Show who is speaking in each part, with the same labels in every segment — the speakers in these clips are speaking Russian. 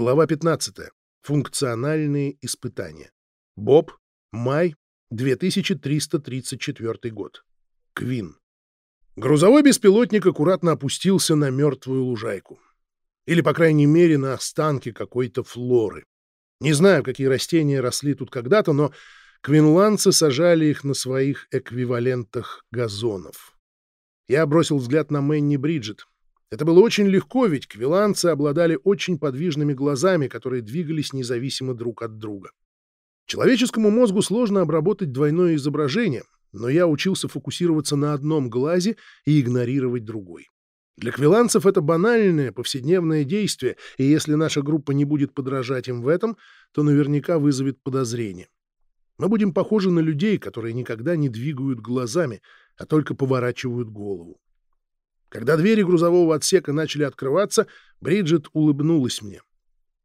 Speaker 1: Глава 15. Функциональные испытания. Боб. Май. 2334 год. Квин. Грузовой беспилотник аккуратно опустился на мертвую лужайку. Или, по крайней мере, на останки какой-то флоры. Не знаю, какие растения росли тут когда-то, но квинландцы сажали их на своих эквивалентах газонов. Я бросил взгляд на Мэнни Бриджит. Это было очень легко, ведь квиланцы обладали очень подвижными глазами, которые двигались независимо друг от друга. Человеческому мозгу сложно обработать двойное изображение, но я учился фокусироваться на одном глазе и игнорировать другой. Для квиланцев это банальное повседневное действие, и если наша группа не будет подражать им в этом, то наверняка вызовет подозрение. Мы будем похожи на людей, которые никогда не двигают глазами, а только поворачивают голову. Когда двери грузового отсека начали открываться, Бриджит улыбнулась мне.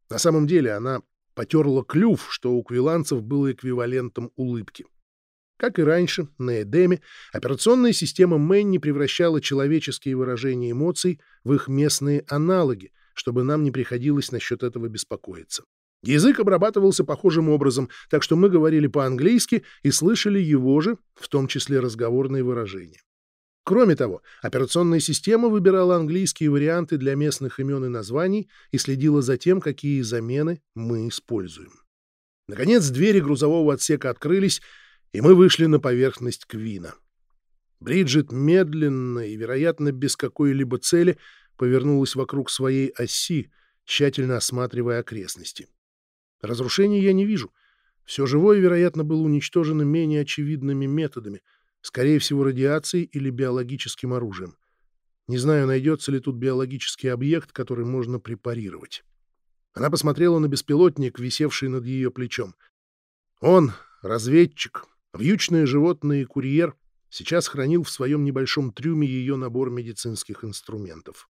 Speaker 1: На самом деле она потерла клюв, что у квиланцев было эквивалентом улыбки. Как и раньше, на Эдеме операционная система Мэнни превращала человеческие выражения эмоций в их местные аналоги, чтобы нам не приходилось насчет этого беспокоиться. Язык обрабатывался похожим образом, так что мы говорили по-английски и слышали его же, в том числе разговорные выражения. Кроме того, операционная система выбирала английские варианты для местных имен и названий и следила за тем, какие замены мы используем. Наконец, двери грузового отсека открылись, и мы вышли на поверхность Квина. Бриджит медленно и, вероятно, без какой-либо цели повернулась вокруг своей оси, тщательно осматривая окрестности. Разрушений я не вижу. Все живое, вероятно, было уничтожено менее очевидными методами — Скорее всего, радиацией или биологическим оружием. Не знаю, найдется ли тут биологический объект, который можно препарировать. Она посмотрела на беспилотник, висевший над ее плечом. Он, разведчик, вьючное животное и курьер, сейчас хранил в своем небольшом трюме ее набор медицинских инструментов.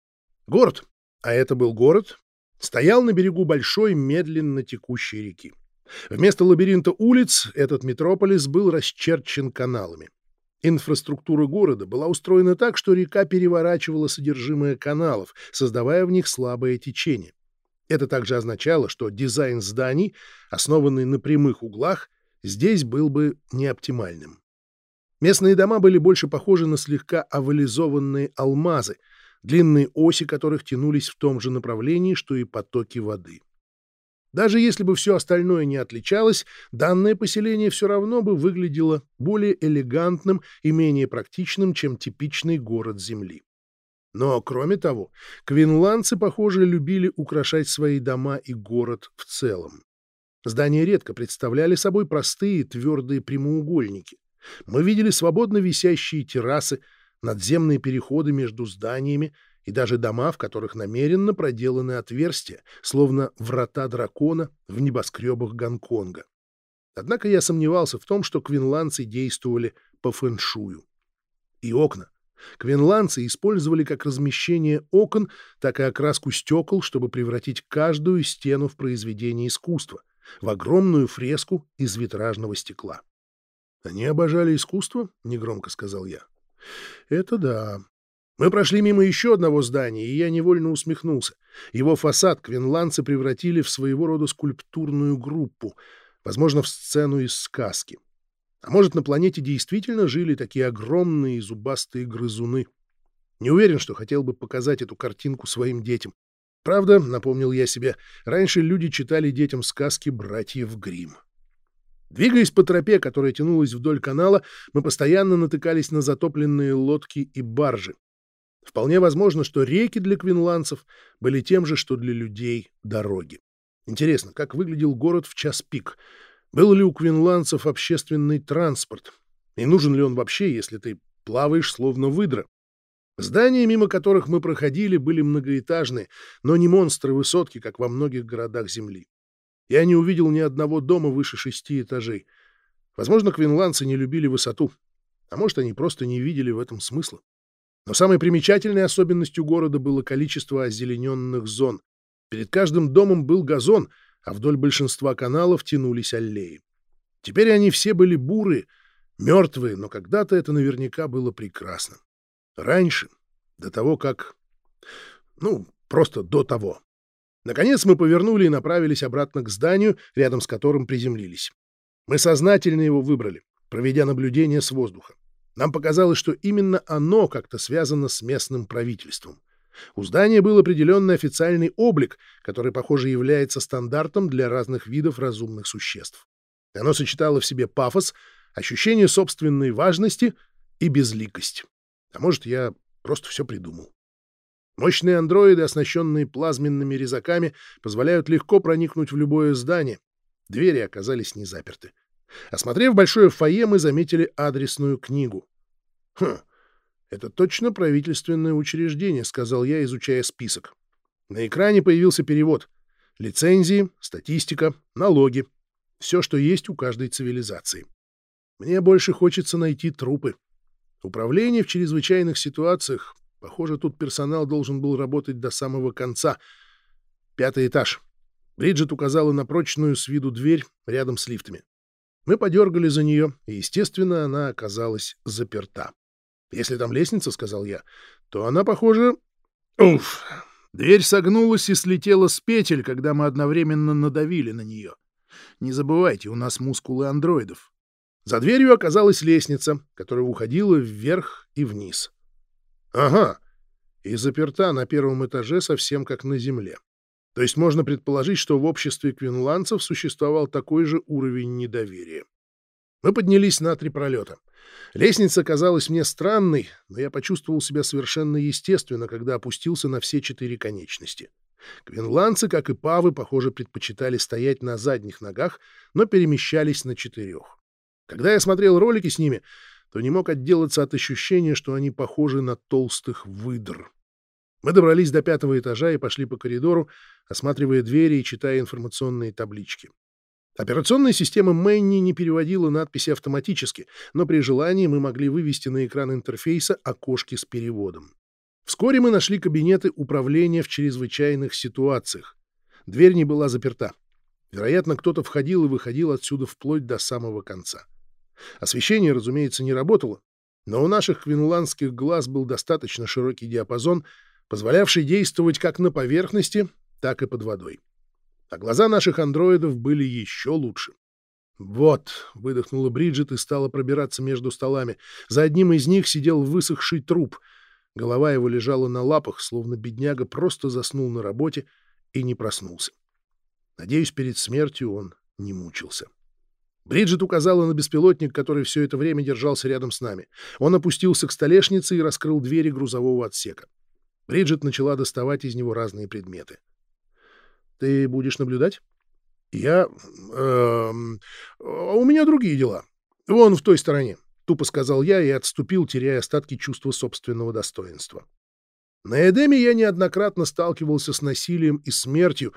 Speaker 1: Город, а это был город, стоял на берегу большой, медленно текущей реки. Вместо лабиринта улиц этот метрополис был расчерчен каналами. Инфраструктура города была устроена так, что река переворачивала содержимое каналов, создавая в них слабое течение. Это также означало, что дизайн зданий, основанный на прямых углах, здесь был бы неоптимальным. Местные дома были больше похожи на слегка овализованные алмазы, длинные оси которых тянулись в том же направлении, что и потоки воды. Даже если бы все остальное не отличалось, данное поселение все равно бы выглядело более элегантным и менее практичным, чем типичный город Земли. Но, кроме того, квинландцы, похоже, любили украшать свои дома и город в целом. Здания редко представляли собой простые твердые прямоугольники. Мы видели свободно висящие террасы, надземные переходы между зданиями, и даже дома, в которых намеренно проделаны отверстия, словно врата дракона в небоскребах Гонконга. Однако я сомневался в том, что квинландцы действовали по фэншую. И окна. Квинландцы использовали как размещение окон, так и окраску стекол, чтобы превратить каждую стену в произведение искусства, в огромную фреску из витражного стекла. «Они обожали искусство?» — негромко сказал я. «Это да. Мы прошли мимо еще одного здания, и я невольно усмехнулся. Его фасад квинландцы превратили в своего рода скульптурную группу, возможно, в сцену из сказки. А может, на планете действительно жили такие огромные зубастые грызуны. Не уверен, что хотел бы показать эту картинку своим детям. Правда, напомнил я себе, раньше люди читали детям сказки братьев Гримм. Двигаясь по тропе, которая тянулась вдоль канала, мы постоянно натыкались на затопленные лодки и баржи. Вполне возможно, что реки для квинландцев были тем же, что для людей дороги. Интересно, как выглядел город в час пик? Был ли у квинландцев общественный транспорт? И нужен ли он вообще, если ты плаваешь словно выдра? Здания, мимо которых мы проходили, были многоэтажные, но не монстры-высотки, как во многих городах Земли. Я не увидел ни одного дома выше шести этажей. Возможно, квинландцы не любили высоту, а может, они просто не видели в этом смысла. Но самой примечательной особенностью города было количество озелененных зон. Перед каждым домом был газон, а вдоль большинства каналов тянулись аллеи. Теперь они все были бурые, мертвые, но когда-то это наверняка было прекрасно. Раньше, до того как... Ну, просто до того. Наконец мы повернули и направились обратно к зданию, рядом с которым приземлились. Мы сознательно его выбрали, проведя наблюдение с воздуха. Нам показалось, что именно оно как-то связано с местным правительством. У здания был определенный официальный облик, который, похоже, является стандартом для разных видов разумных существ. Оно сочетало в себе пафос, ощущение собственной важности и безликость. А может, я просто все придумал. Мощные андроиды, оснащенные плазменными резаками, позволяют легко проникнуть в любое здание. Двери оказались не заперты. Осмотрев большое фойе, мы заметили адресную книгу. «Хм, это точно правительственное учреждение», — сказал я, изучая список. На экране появился перевод. Лицензии, статистика, налоги. Все, что есть у каждой цивилизации. Мне больше хочется найти трупы. Управление в чрезвычайных ситуациях. Похоже, тут персонал должен был работать до самого конца. Пятый этаж. Бриджит указала на прочную с виду дверь рядом с лифтами. Мы подергали за нее, и, естественно, она оказалась заперта. «Если там лестница, — сказал я, — то она, похоже... Уф! Дверь согнулась и слетела с петель, когда мы одновременно надавили на нее. Не забывайте, у нас мускулы андроидов. За дверью оказалась лестница, которая уходила вверх и вниз. Ага, и заперта на первом этаже совсем как на земле. То есть можно предположить, что в обществе квинландцев существовал такой же уровень недоверия. Мы поднялись на три пролета. Лестница казалась мне странной, но я почувствовал себя совершенно естественно, когда опустился на все четыре конечности. Квинландцы, как и павы, похоже, предпочитали стоять на задних ногах, но перемещались на четырех. Когда я смотрел ролики с ними, то не мог отделаться от ощущения, что они похожи на толстых выдр. Мы добрались до пятого этажа и пошли по коридору, осматривая двери и читая информационные таблички. Операционная система Мэнни не переводила надписи автоматически, но при желании мы могли вывести на экран интерфейса окошки с переводом. Вскоре мы нашли кабинеты управления в чрезвычайных ситуациях. Дверь не была заперта. Вероятно, кто-то входил и выходил отсюда вплоть до самого конца. Освещение, разумеется, не работало, но у наших квинландских глаз был достаточно широкий диапазон, позволявший действовать как на поверхности, так и под водой. А глаза наших андроидов были еще лучше. «Вот», — выдохнула Бриджит и стала пробираться между столами. За одним из них сидел высохший труп. Голова его лежала на лапах, словно бедняга просто заснул на работе и не проснулся. Надеюсь, перед смертью он не мучился. Бриджит указала на беспилотник, который все это время держался рядом с нами. Он опустился к столешнице и раскрыл двери грузового отсека. Бриджит начала доставать из него разные предметы. «Ты будешь наблюдать?» «Я... Э, у меня другие дела. Вон в той стороне», — тупо сказал я и отступил, теряя остатки чувства собственного достоинства. На Эдеме я неоднократно сталкивался с насилием и смертью,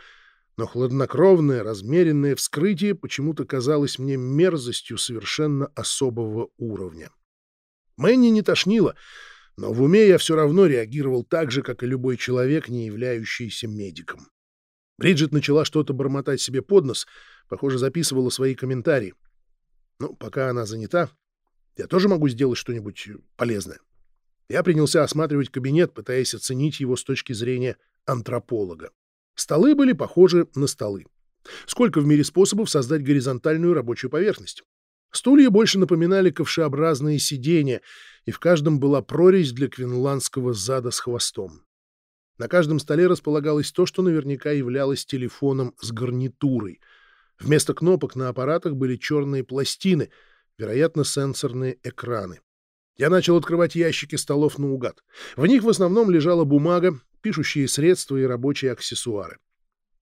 Speaker 1: но хладнокровное, размеренное вскрытие почему-то казалось мне мерзостью совершенно особого уровня. Мэнни не тошнило, но в уме я все равно реагировал так же, как и любой человек, не являющийся медиком. Бриджит начала что-то бормотать себе под нос, похоже, записывала свои комментарии. Ну, пока она занята, я тоже могу сделать что-нибудь полезное. Я принялся осматривать кабинет, пытаясь оценить его с точки зрения антрополога. Столы были похожи на столы. Сколько в мире способов создать горизонтальную рабочую поверхность? Стулья больше напоминали ковшеобразные сиденья, и в каждом была прорезь для квинландского зада с хвостом. На каждом столе располагалось то, что наверняка являлось телефоном с гарнитурой. Вместо кнопок на аппаратах были черные пластины, вероятно, сенсорные экраны. Я начал открывать ящики столов наугад. В них в основном лежала бумага, пишущие средства и рабочие аксессуары.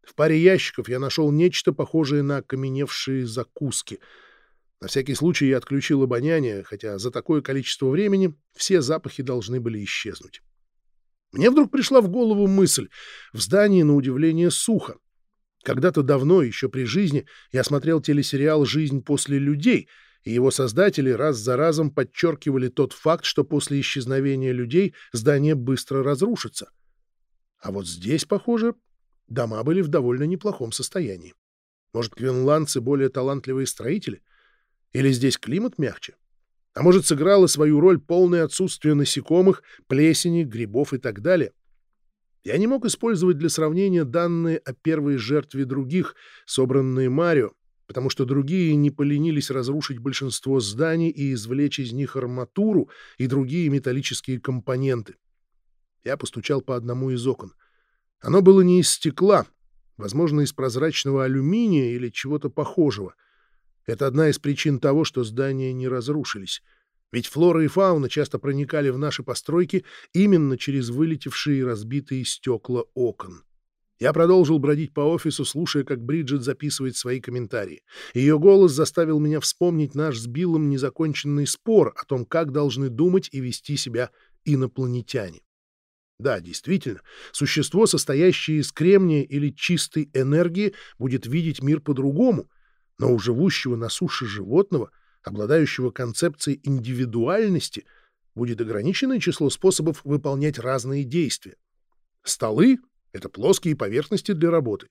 Speaker 1: В паре ящиков я нашел нечто похожее на окаменевшие закуски. На всякий случай я отключил обоняние, хотя за такое количество времени все запахи должны были исчезнуть. Мне вдруг пришла в голову мысль. В здании, на удивление, сухо. Когда-то давно, еще при жизни, я смотрел телесериал «Жизнь после людей», и его создатели раз за разом подчеркивали тот факт, что после исчезновения людей здание быстро разрушится. А вот здесь, похоже, дома были в довольно неплохом состоянии. Может, квинландцы более талантливые строители? Или здесь климат мягче? А может, сыграло свою роль полное отсутствие насекомых, плесени, грибов и так далее? Я не мог использовать для сравнения данные о первой жертве других, собранные Марио, потому что другие не поленились разрушить большинство зданий и извлечь из них арматуру и другие металлические компоненты. Я постучал по одному из окон. Оно было не из стекла, возможно, из прозрачного алюминия или чего-то похожего. Это одна из причин того, что здания не разрушились. Ведь флора и фауна часто проникали в наши постройки именно через вылетевшие и разбитые стекла окон. Я продолжил бродить по офису, слушая, как Бриджит записывает свои комментарии. Ее голос заставил меня вспомнить наш с Биллом незаконченный спор о том, как должны думать и вести себя инопланетяне. Да, действительно, существо, состоящее из кремния или чистой энергии, будет видеть мир по-другому, но у живущего на суше животного, обладающего концепцией индивидуальности, будет ограниченное число способов выполнять разные действия. Столы — это плоские поверхности для работы.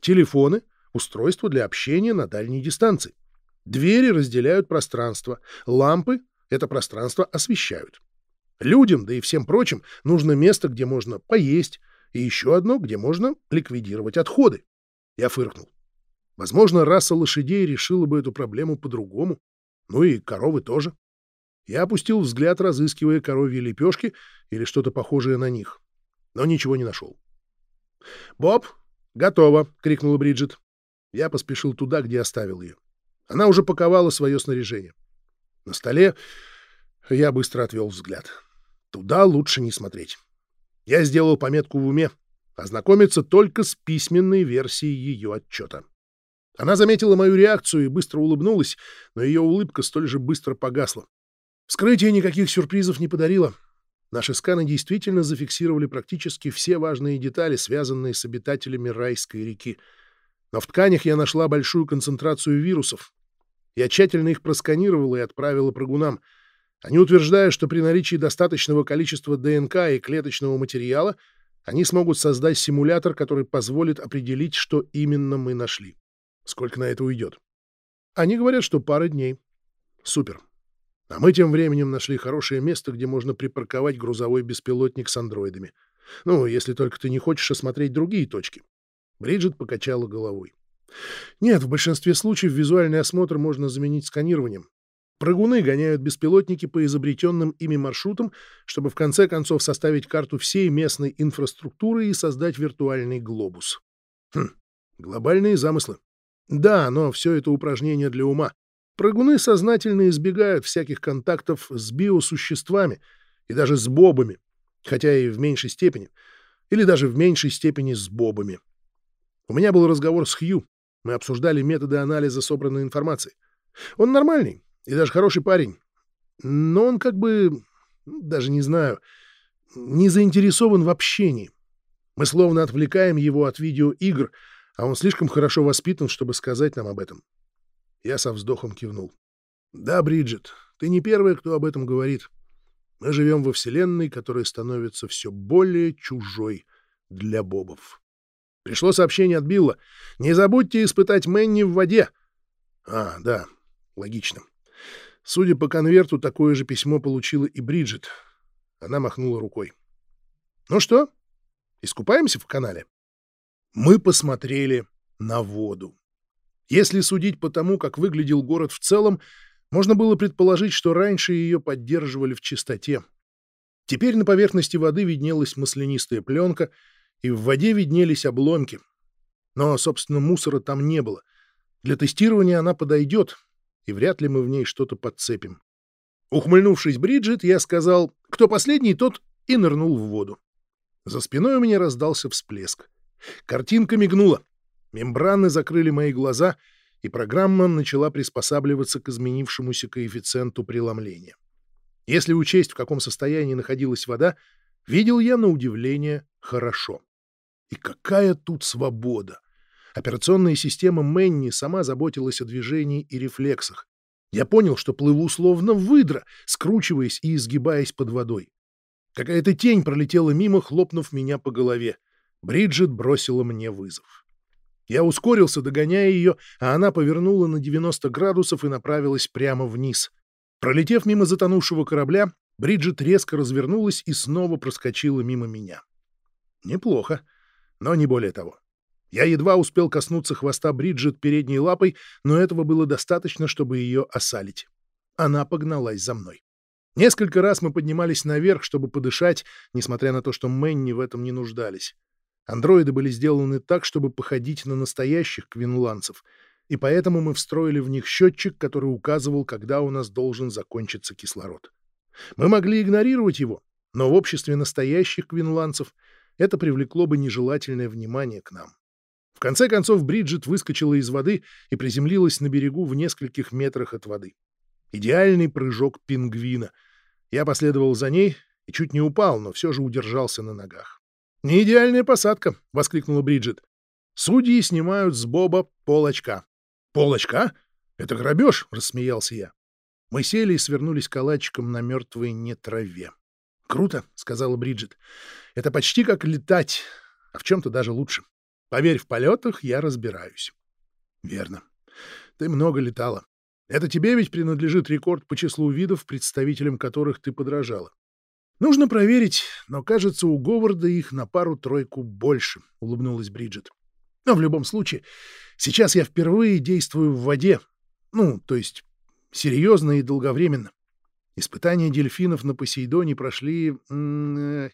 Speaker 1: Телефоны — устройства для общения на дальней дистанции. Двери разделяют пространство. Лампы — это пространство освещают. Людям, да и всем прочим, нужно место, где можно поесть, и еще одно, где можно ликвидировать отходы. Я фыркнул. Возможно, раса лошадей решила бы эту проблему по-другому. Ну и коровы тоже. Я опустил взгляд, разыскивая коровьи лепешки или что-то похожее на них, но ничего не нашел. «Боб, готово!» — крикнула Бриджит. Я поспешил туда, где оставил ее. Она уже паковала свое снаряжение. На столе я быстро отвел взгляд. Туда лучше не смотреть. Я сделал пометку в уме — ознакомиться только с письменной версией ее отчета. Она заметила мою реакцию и быстро улыбнулась, но ее улыбка столь же быстро погасла. Вскрытие никаких сюрпризов не подарило. Наши сканы действительно зафиксировали практически все важные детали, связанные с обитателями райской реки. Но в тканях я нашла большую концентрацию вирусов. Я тщательно их просканировала и отправила прыгунам — они утверждают, что при наличии достаточного количества ДНК и клеточного материала они смогут создать симулятор, который позволит определить, что именно мы нашли. Сколько на это уйдет? Они говорят, что пара дней. Супер. А мы тем временем нашли хорошее место, где можно припарковать грузовой беспилотник с андроидами. Ну, если только ты не хочешь осмотреть другие точки. Бриджит покачала головой. Нет, в большинстве случаев визуальный осмотр можно заменить сканированием. Прыгуны гоняют беспилотники по изобретенным ими маршрутам, чтобы в конце концов составить карту всей местной инфраструктуры и создать виртуальный глобус. Хм, глобальные замыслы. Да, но все это упражнение для ума. Прыгуны сознательно избегают всяких контактов с биосуществами и даже с бобами, хотя и в меньшей степени, или даже в меньшей степени с бобами. У меня был разговор с Хью. Мы обсуждали методы анализа собранной информации. Он нормальный, и даже хороший парень. Но он как бы, ну, даже не знаю, не заинтересован в общении. Мы словно отвлекаем его от видеоигр, а он слишком хорошо воспитан, чтобы сказать нам об этом. Я со вздохом кивнул. Да, Бриджит, ты не первая, кто об этом говорит. Мы живем во вселенной, которая становится все более чужой для бобов. Пришло сообщение от Билла. Не забудьте испытать Мэнни в воде. А, да, логично. Судя по конверту, такое же письмо получила и Бриджит. Она махнула рукой. «Ну что, искупаемся в канале?» Мы посмотрели на воду. Если судить по тому, как выглядел город в целом, можно было предположить, что раньше ее поддерживали в чистоте. Теперь на поверхности воды виднелась маслянистая пленка, и в воде виднелись обломки. Но, собственно, мусора там не было. Для тестирования она подойдет, и вряд ли мы в ней что-то подцепим. Ухмыльнувшись Бриджит, я сказал, кто последний, тот и нырнул в воду. За спиной у меня раздался всплеск. Картинка мигнула. Мембраны закрыли мои глаза, и программа начала приспосабливаться к изменившемуся коэффициенту преломления. Если учесть, в каком состоянии находилась вода, видел я на удивление хорошо. И какая тут свобода! Операционная система Мэнни сама заботилась о движении и рефлексах. Я понял, что плыву словно выдра, скручиваясь и изгибаясь под водой. Какая-то тень пролетела мимо, хлопнув меня по голове. Бриджит бросила мне вызов. Я ускорился, догоняя ее, а она повернула на 90 градусов и направилась прямо вниз. Пролетев мимо затонувшего корабля, Бриджит резко развернулась и снова проскочила мимо меня. Неплохо, но не более того. Я едва успел коснуться хвоста Бриджит передней лапой, но этого было достаточно, чтобы ее осалить. Она погналась за мной. Несколько раз мы поднимались наверх, чтобы подышать, несмотря на то, что Мэнни в этом не нуждались. Андроиды были сделаны так, чтобы походить на настоящих квинландцев, и поэтому мы встроили в них счетчик, который указывал, когда у нас должен закончиться кислород. Мы могли игнорировать его, но в обществе настоящих квинландцев это привлекло бы нежелательное внимание к нам. В конце концов Бриджит выскочила из воды и приземлилась на берегу в нескольких метрах от воды. Идеальный прыжок пингвина. Я последовал за ней и чуть не упал, но все же удержался на ногах. «Не идеальная посадка!» — воскликнула Бриджит. «Судьи снимают с Боба пол очка». «Пол очка? Это грабеж!» — рассмеялся я. Мы сели и свернулись калачиком на мертвой не траве. «Круто!» — сказала Бриджит. «Это почти как летать, а в чем-то даже лучше. Поверь, в полетах я разбираюсь». «Верно. Ты много летала. Это тебе ведь принадлежит рекорд по числу видов, представителям которых ты подражала. Нужно проверить, но, кажется, у Говарда их на пару-тройку больше, — улыбнулась Бриджит. Но в любом случае, сейчас я впервые действую в воде. Ну, то есть серьезно и долговременно. Испытания дельфинов на Посейдоне прошли... Э,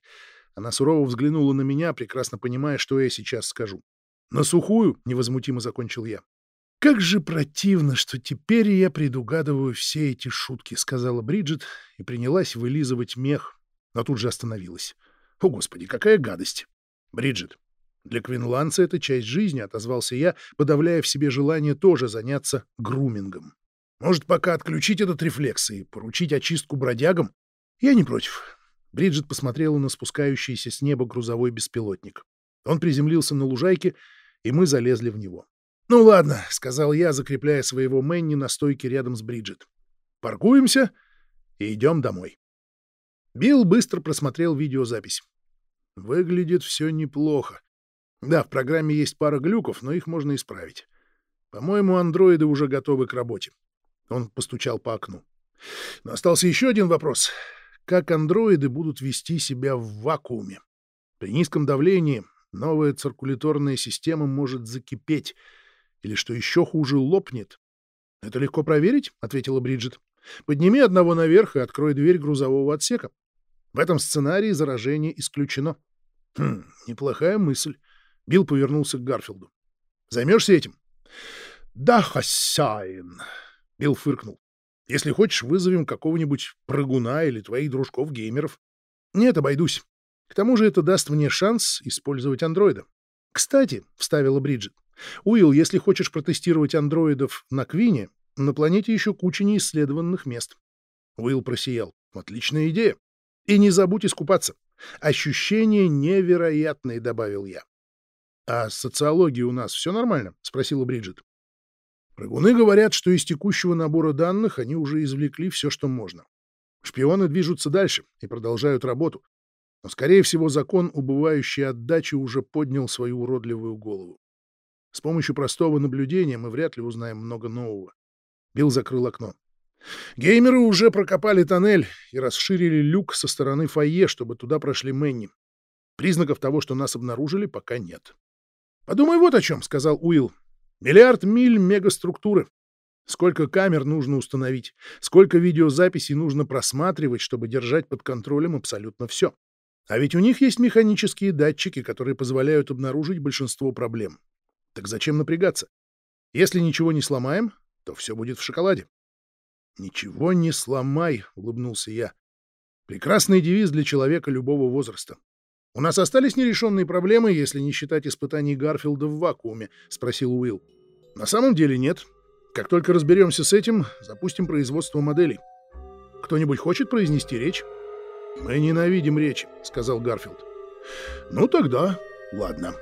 Speaker 1: она сурово взглянула на меня, прекрасно понимая, что я сейчас скажу. «На сухую», — невозмутимо закончил я. «Как же противно, что теперь я предугадываю все эти шутки», — сказала Бриджит и принялась вылизывать мех, но тут же остановилась. «О, Господи, какая гадость!» «Бриджит, для квинландца это часть жизни», — отозвался я, подавляя в себе желание тоже заняться грумингом. «Может, пока отключить этот рефлекс и поручить очистку бродягам?» «Я не против». Бриджит посмотрела на спускающийся с неба грузовой беспилотник. Он приземлился на лужайке, и мы залезли в него. «Ну ладно», — сказал я, закрепляя своего Мэнни на стойке рядом с Бриджит. «Паркуемся и идем домой». Билл быстро просмотрел видеозапись. Выглядит все неплохо. Да, в программе есть пара глюков, но их можно исправить. По-моему, андроиды уже готовы к работе. Он постучал по окну. Но остался еще один вопрос. Как андроиды будут вести себя в вакууме? При низком давлении новая циркуляторная система может закипеть, или, что еще хуже, лопнет. — Это легко проверить, — ответила Бриджит. — Подними одного наверх и открой дверь грузового отсека. В этом сценарии заражение исключено. Хм, неплохая мысль. Билл повернулся к Гарфилду. Займешься этим? Да, хозяин. Билл фыркнул. Если хочешь, вызовем какого-нибудь прыгуна или твоих дружков-геймеров. Нет, обойдусь. К тому же это даст мне шанс использовать андроида. Кстати, — вставила Бриджит, — Уилл, если хочешь протестировать андроидов на Квине, на планете еще куча неисследованных мест. Уилл просиял. Отличная идея. И не забудь искупаться. Ощущения невероятные, добавил я. А с социологией у нас все нормально? спросила Бриджит. Прыгуны говорят, что из текущего набора данных они уже извлекли все, что можно. Шпионы движутся дальше и продолжают работу. Но, скорее всего, закон убывающей отдачи уже поднял свою уродливую голову. С помощью простого наблюдения мы вряд ли узнаем много нового. Билл закрыл окно. Геймеры уже прокопали тоннель и расширили люк со стороны фойе, чтобы туда прошли Мэнни. Признаков того, что нас обнаружили, пока нет. «Подумай вот о чем», — сказал Уилл. «Миллиард миль мегаструктуры. Сколько камер нужно установить, сколько видеозаписей нужно просматривать, чтобы держать под контролем абсолютно все. А ведь у них есть механические датчики, которые позволяют обнаружить большинство проблем. Так зачем напрягаться? Если ничего не сломаем, то все будет в шоколаде. «Ничего не сломай», — улыбнулся я. «Прекрасный девиз для человека любого возраста. У нас остались нерешенные проблемы, если не считать испытаний Гарфилда в вакууме?» — спросил Уилл. «На самом деле нет. Как только разберемся с этим, запустим производство моделей. Кто-нибудь хочет произнести речь?» «Мы ненавидим речи», — сказал Гарфилд. «Ну тогда ладно».